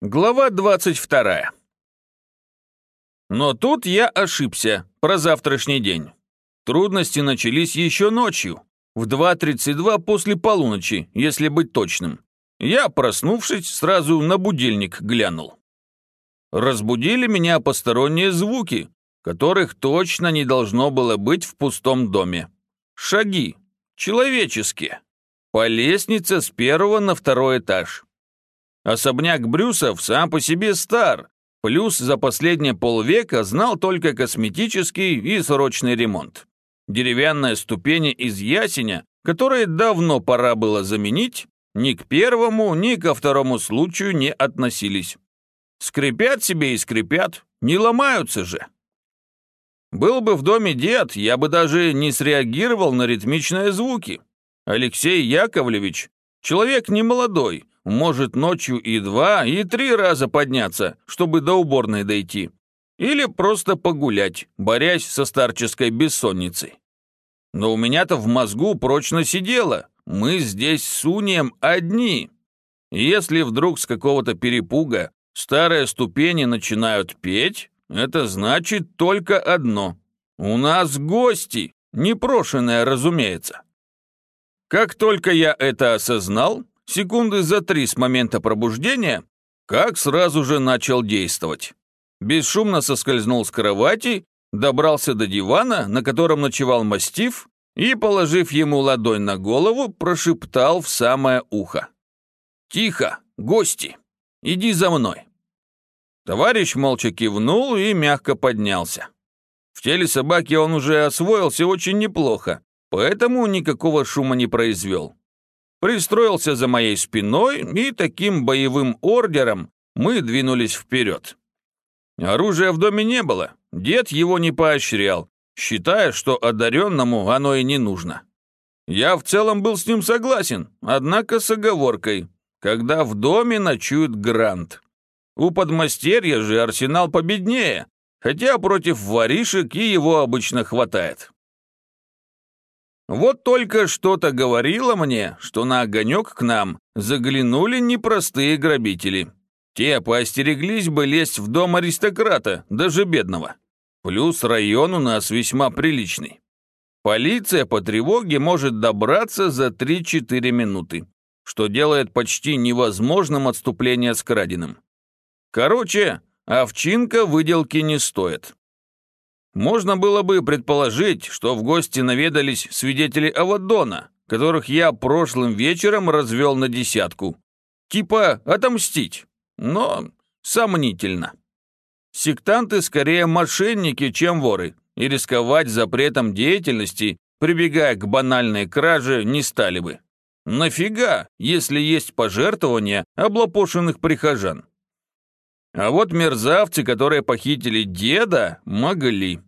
Глава 22. Но тут я ошибся про завтрашний день. Трудности начались еще ночью, в 2.32 после полуночи, если быть точным. Я, проснувшись, сразу на будильник глянул. Разбудили меня посторонние звуки, которых точно не должно было быть в пустом доме. Шаги. Человеческие. По лестнице с первого на второй этаж. Особняк Брюсов сам по себе стар, плюс за последние полвека знал только косметический и срочный ремонт. Деревянные ступени из ясеня, которые давно пора было заменить, ни к первому, ни ко второму случаю не относились. Скрипят себе и скрипят, не ломаются же. Был бы в доме дед, я бы даже не среагировал на ритмичные звуки. Алексей Яковлевич, человек не молодой, может ночью и два, и три раза подняться, чтобы до уборной дойти. Или просто погулять, борясь со старческой бессонницей. Но у меня-то в мозгу прочно сидело. Мы здесь с Унием одни. Если вдруг с какого-то перепуга старые ступени начинают петь, это значит только одно. У нас гости, непрошенные, разумеется. Как только я это осознал, секунды за три с момента пробуждения, как сразу же начал действовать. Бесшумно соскользнул с кровати, добрался до дивана, на котором ночевал мастиф, и, положив ему ладонь на голову, прошептал в самое ухо. «Тихо, гости, иди за мной». Товарищ молча кивнул и мягко поднялся. В теле собаки он уже освоился очень неплохо, поэтому никакого шума не произвел пристроился за моей спиной, и таким боевым ордером мы двинулись вперед. Оружия в доме не было, дед его не поощрял, считая, что одаренному оно и не нужно. Я в целом был с ним согласен, однако с оговоркой, когда в доме ночует Грант. У подмастерья же арсенал победнее, хотя против воришек и его обычно хватает. Вот только что-то говорило мне, что на огонек к нам заглянули непростые грабители. Те поостереглись бы лезть в дом аристократа, даже бедного. Плюс район у нас весьма приличный. Полиция по тревоге может добраться за 3-4 минуты, что делает почти невозможным отступление с краденым. Короче, овчинка выделки не стоит. Можно было бы предположить, что в гости наведались свидетели Авадона, которых я прошлым вечером развел на десятку. Типа отомстить, но сомнительно. Сектанты скорее мошенники, чем воры, и рисковать запретом деятельности, прибегая к банальной краже, не стали бы. Нафига, если есть пожертвования облапошенных прихожан? А вот мерзавцы, которые похитили деда, могли.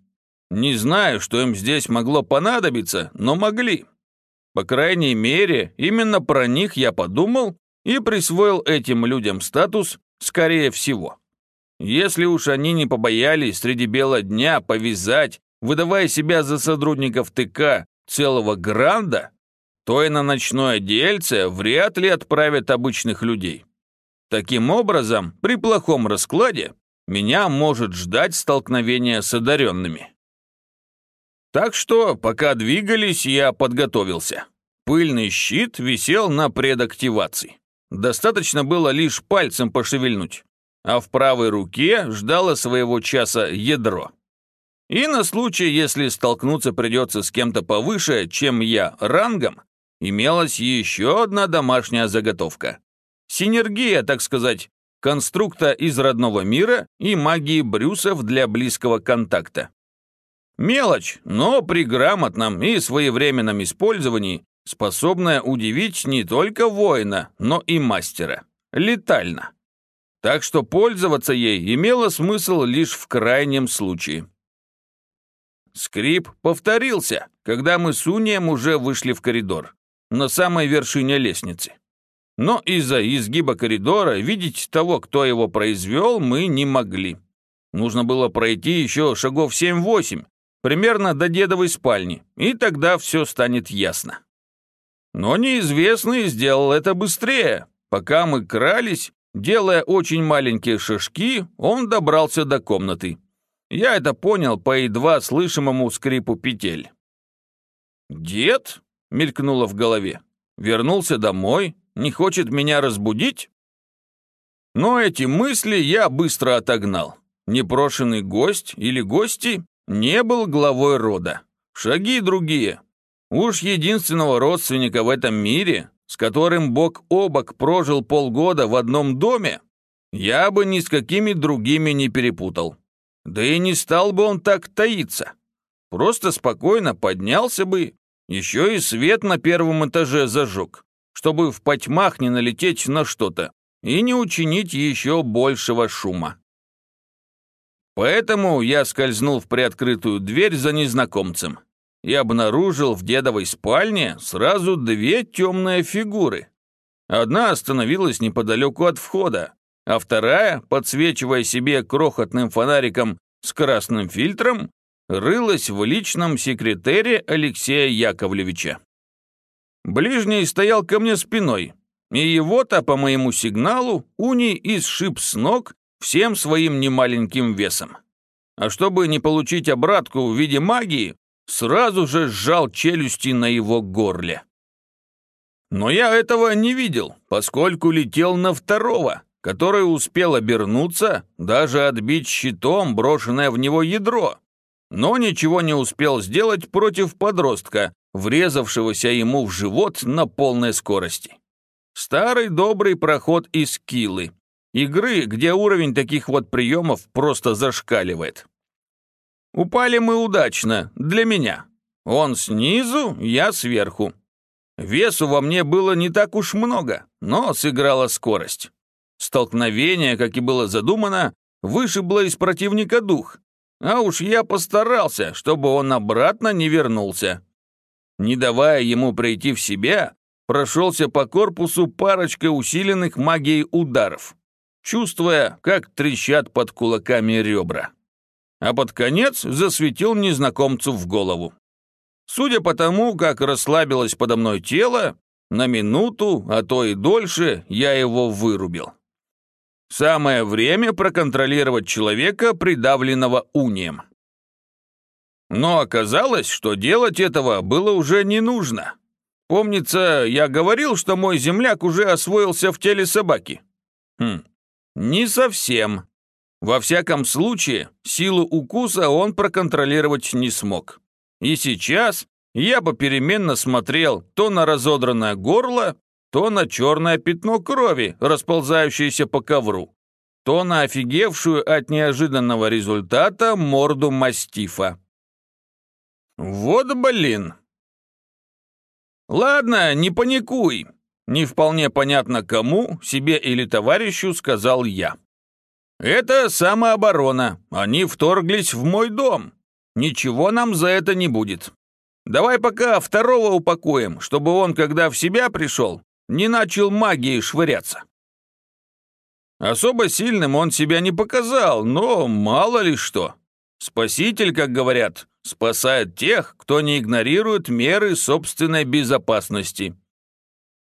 Не знаю, что им здесь могло понадобиться, но могли. По крайней мере, именно про них я подумал и присвоил этим людям статус «скорее всего». Если уж они не побоялись среди бела дня повязать, выдавая себя за сотрудников ТК целого гранда, то и на ночное дельце вряд ли отправят обычных людей. Таким образом, при плохом раскладе меня может ждать столкновение с одаренными. Так что, пока двигались, я подготовился. Пыльный щит висел на предактивации. Достаточно было лишь пальцем пошевельнуть. А в правой руке ждало своего часа ядро. И на случай, если столкнуться придется с кем-то повыше, чем я, рангом, имелась еще одна домашняя заготовка. Синергия, так сказать, конструкта из родного мира и магии Брюсов для близкого контакта. Мелочь, но при грамотном и своевременном использовании способная удивить не только воина, но и мастера. Летально. Так что пользоваться ей имело смысл лишь в крайнем случае. Скрип повторился, когда мы с Унием уже вышли в коридор, на самой вершине лестницы. Но из-за изгиба коридора видеть того, кто его произвел, мы не могли. Нужно было пройти еще шагов 7-8, примерно до дедовой спальни, и тогда все станет ясно. Но неизвестный сделал это быстрее. Пока мы крались, Делая очень маленькие шажки, он добрался до комнаты. Я это понял по едва слышимому скрипу петель. «Дед?» — мелькнуло в голове. «Вернулся домой? Не хочет меня разбудить?» Но эти мысли я быстро отогнал. Непрошенный гость или гости не был главой рода. Шаги другие. Уж единственного родственника в этом мире, с которым бок о бок прожил полгода в одном доме, я бы ни с какими другими не перепутал. Да и не стал бы он так таиться. Просто спокойно поднялся бы, еще и свет на первом этаже зажег, чтобы в потьмах не налететь на что-то и не учинить еще большего шума. Поэтому я скользнул в приоткрытую дверь за незнакомцем и обнаружил в дедовой спальне сразу две темные фигуры. Одна остановилась неподалеку от входа, а вторая, подсвечивая себе крохотным фонариком с красным фильтром, рылась в личном секретаре Алексея Яковлевича. Ближний стоял ко мне спиной, и его-то, по моему сигналу, уний исшиб с ног всем своим немаленьким весом. А чтобы не получить обратку в виде магии, сразу же сжал челюсти на его горле. Но я этого не видел, поскольку летел на второго, который успел обернуться, даже отбить щитом брошенное в него ядро, но ничего не успел сделать против подростка, врезавшегося ему в живот на полной скорости. Старый добрый проход из килы. Игры, где уровень таких вот приемов просто зашкаливает. Упали мы удачно, для меня. Он снизу, я сверху. Весу во мне было не так уж много, но сыграла скорость. Столкновение, как и было задумано, вышибло из противника дух. А уж я постарался, чтобы он обратно не вернулся. Не давая ему прийти в себя, прошелся по корпусу парочкой усиленных магией ударов, чувствуя, как трещат под кулаками ребра. А под конец засветил незнакомцу в голову. Судя по тому, как расслабилось подо мной тело, на минуту, а то и дольше, я его вырубил. Самое время проконтролировать человека, придавленного унием. Но оказалось, что делать этого было уже не нужно. Помнится, я говорил, что мой земляк уже освоился в теле собаки. Хм, не совсем. Во всяком случае, силу укуса он проконтролировать не смог. И сейчас я попеременно смотрел то на разодранное горло, то на черное пятно крови, расползающееся по ковру, то на офигевшую от неожиданного результата морду мастифа. Вот блин. Ладно, не паникуй. Не вполне понятно кому, себе или товарищу, сказал я. Это самооборона. Они вторглись в мой дом. Ничего нам за это не будет. Давай пока второго упакуем, чтобы он, когда в себя пришел, не начал магией швыряться. Особо сильным он себя не показал, но мало ли что. Спаситель, как говорят, спасает тех, кто не игнорирует меры собственной безопасности.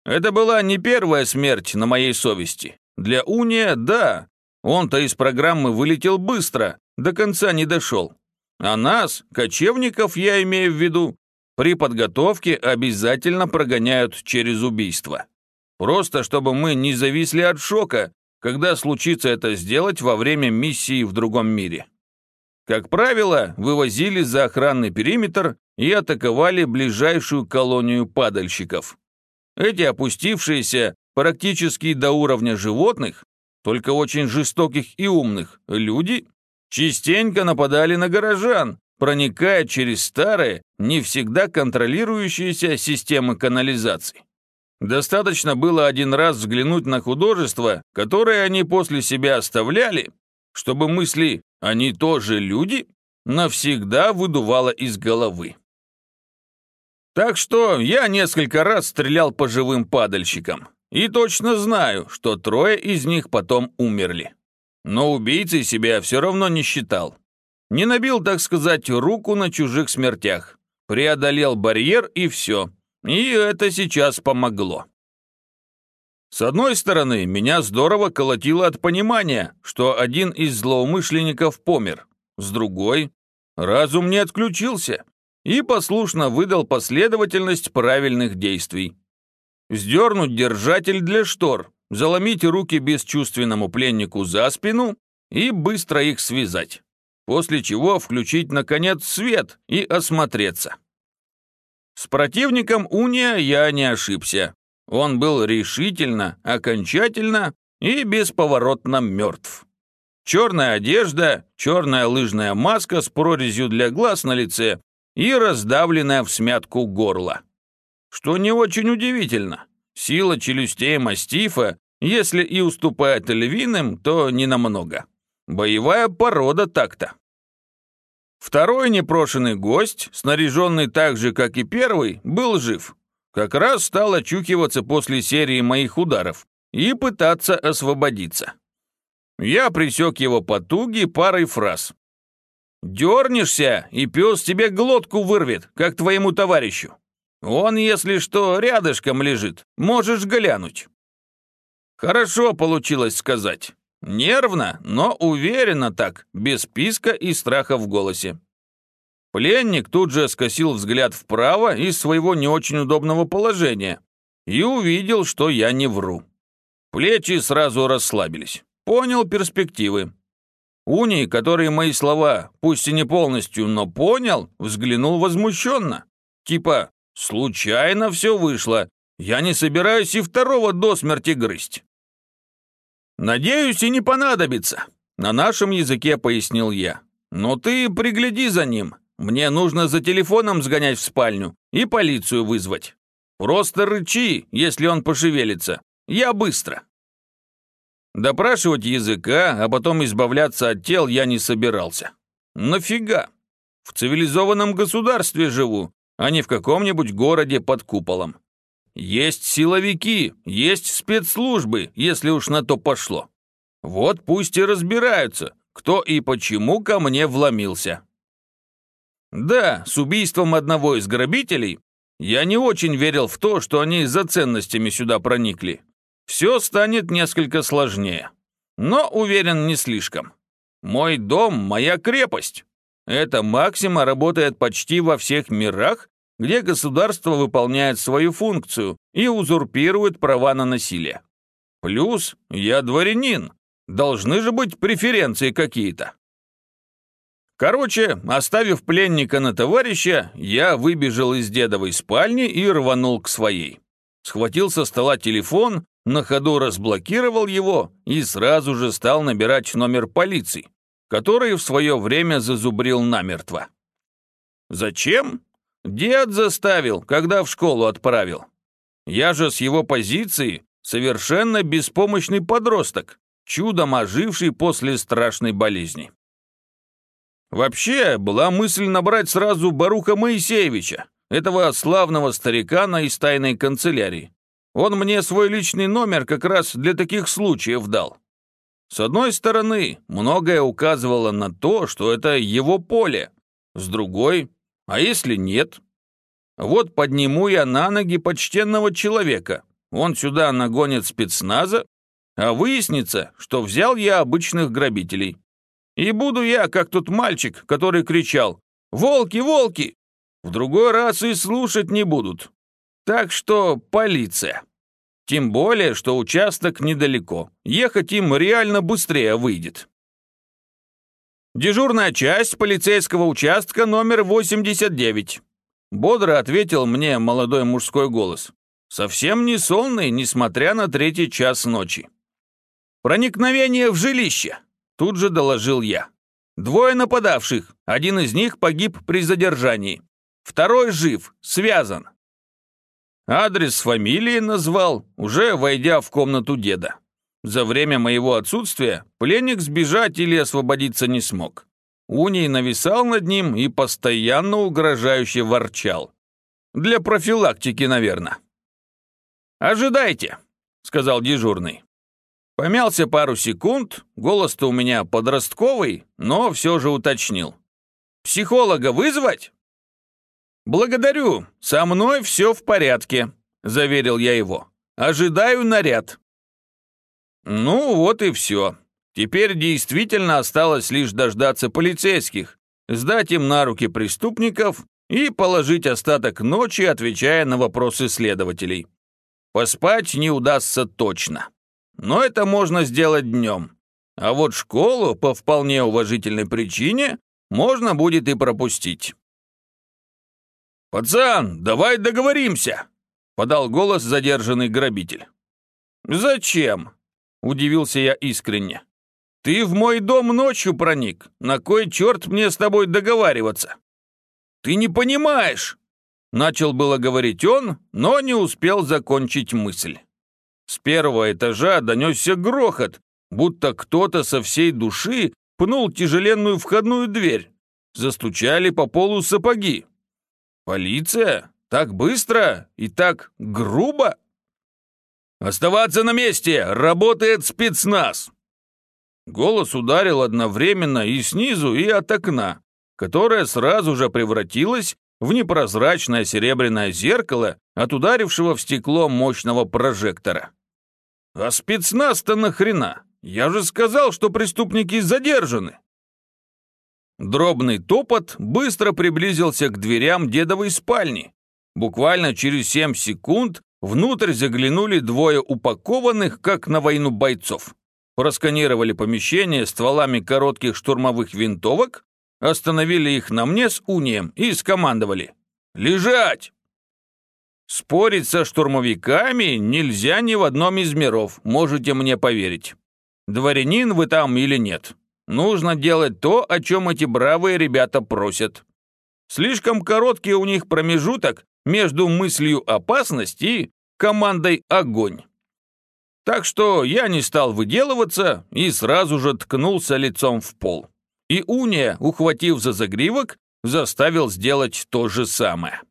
Это была не первая смерть на моей совести. Для Уния – да, он-то из программы вылетел быстро, до конца не дошел. А нас, кочевников я имею в виду, при подготовке обязательно прогоняют через убийство. Просто чтобы мы не зависли от шока, когда случится это сделать во время миссии в другом мире. Как правило, вывозили за охранный периметр и атаковали ближайшую колонию падальщиков. Эти опустившиеся практически до уровня животных, только очень жестоких и умных, люди частенько нападали на горожан, проникая через старые, не всегда контролирующиеся системы канализации. Достаточно было один раз взглянуть на художества, которые они после себя оставляли, чтобы мысли «они тоже люди» навсегда выдувало из головы. Так что я несколько раз стрелял по живым падальщикам и точно знаю, что трое из них потом умерли. Но убийцей себя все равно не считал. Не набил, так сказать, руку на чужих смертях. Преодолел барьер и все. И это сейчас помогло. С одной стороны, меня здорово колотило от понимания, что один из злоумышленников помер. С другой, разум не отключился и послушно выдал последовательность правильных действий. Сдернуть держатель для штор, заломить руки бесчувственному пленнику за спину и быстро их связать, после чего включить, наконец, свет и осмотреться. С противником Уния я не ошибся. Он был решительно, окончательно и бесповоротно мертв. Черная одежда, черная лыжная маска с прорезью для глаз на лице и раздавленная в смятку горло. Что не очень удивительно. Сила челюстей мастифа, если и уступает львиным, то не намного. Боевая порода так-то. Второй непрошенный гость, снаряженный так же, как и первый, был жив. Как раз стал очухиваться после серии моих ударов и пытаться освободиться. Я присек его потуги парой фраз. «Дернешься, и пес тебе глотку вырвет, как твоему товарищу. Он, если что, рядышком лежит, можешь глянуть». Хорошо получилось сказать. Нервно, но уверенно так, без писка и страха в голосе. Пленник тут же скосил взгляд вправо из своего не очень удобного положения и увидел, что я не вру. Плечи сразу расслабились. Понял перспективы. Уний, который мои слова, пусть и не полностью, но понял, взглянул возмущенно. Типа, случайно все вышло. Я не собираюсь и второго до смерти грызть. «Надеюсь, и не понадобится», — на нашем языке пояснил я. «Но ты пригляди за ним. Мне нужно за телефоном сгонять в спальню и полицию вызвать. Просто рычи, если он пошевелится. Я быстро». Допрашивать языка, а потом избавляться от тел я не собирался. Нафига? В цивилизованном государстве живу, а не в каком-нибудь городе под куполом. Есть силовики, есть спецслужбы, если уж на то пошло. Вот пусть и разбираются, кто и почему ко мне вломился. Да, с убийством одного из грабителей я не очень верил в то, что они за ценностями сюда проникли. Все станет несколько сложнее. Но, уверен, не слишком. Мой дом – моя крепость. Эта максима работает почти во всех мирах где государство выполняет свою функцию и узурпирует права на насилие. Плюс я дворянин, должны же быть преференции какие-то. Короче, оставив пленника на товарища, я выбежал из дедовой спальни и рванул к своей. Схватил со стола телефон, на ходу разблокировал его и сразу же стал набирать номер полиции, который в свое время зазубрил намертво. Зачем? Дед заставил, когда в школу отправил. Я же с его позиции совершенно беспомощный подросток, чудом оживший после страшной болезни. Вообще, была мысль набрать сразу Баруха Моисеевича, этого славного старикана из тайной канцелярии. Он мне свой личный номер как раз для таких случаев дал. С одной стороны, многое указывало на то, что это его поле. С другой, а если нет? Вот подниму я на ноги почтенного человека. Он сюда нагонит спецназа, а выяснится, что взял я обычных грабителей. И буду я, как тот мальчик, который кричал «Волки, волки!» В другой раз и слушать не будут. Так что полиция. Тем более, что участок недалеко. Ехать им реально быстрее выйдет. «Дежурная часть полицейского участка номер 89», бодро ответил мне молодой мужской голос. Совсем не сонный, несмотря на третий час ночи. «Проникновение в жилище», тут же доложил я. «Двое нападавших, один из них погиб при задержании. Второй жив, связан». Адрес фамилии назвал, уже войдя в комнату деда. За время моего отсутствия пленник сбежать или освободиться не смог. Уний нависал над ним и постоянно угрожающе ворчал. Для профилактики, наверное. «Ожидайте», — сказал дежурный. Помялся пару секунд, голос-то у меня подростковый, но все же уточнил. «Психолога вызвать?» «Благодарю, со мной все в порядке», — заверил я его. «Ожидаю наряд». Ну вот и все. Теперь действительно осталось лишь дождаться полицейских, сдать им на руки преступников и положить остаток ночи, отвечая на вопросы следователей. Поспать не удастся точно. Но это можно сделать днем. А вот школу по вполне уважительной причине можно будет и пропустить. «Пацан, давай договоримся!» — подал голос задержанный грабитель. «Зачем?» — удивился я искренне. «Ты в мой дом ночью проник. На кой черт мне с тобой договариваться?» «Ты не понимаешь!» Начал было говорить он, но не успел закончить мысль. С первого этажа донесся грохот, будто кто-то со всей души пнул тяжеленную входную дверь. Застучали по полу сапоги. «Полиция? Так быстро и так грубо?» «Оставаться на месте! Работает спецназ!» Голос ударил одновременно и снизу, и от окна, которое сразу же превратилось в непрозрачное серебряное зеркало от ударившего в стекло мощного прожектора. «А спецназ-то нахрена? Я же сказал, что преступники задержаны!» Дробный топот быстро приблизился к дверям дедовой спальни. Буквально через семь секунд внутрь заглянули двое упакованных, как на войну бойцов. Просканировали помещение стволами коротких штурмовых винтовок, остановили их на мне с унием и скомандовали «Лежать!». Спорить со штурмовиками нельзя ни в одном из миров, можете мне поверить. Дворянин вы там или нет. Нужно делать то, о чем эти бравые ребята просят. Слишком короткий у них промежуток между мыслью опасности и командой огонь. Так что я не стал выделываться и сразу же ткнулся лицом в пол. И Уния, ухватив за загривок, заставил сделать то же самое.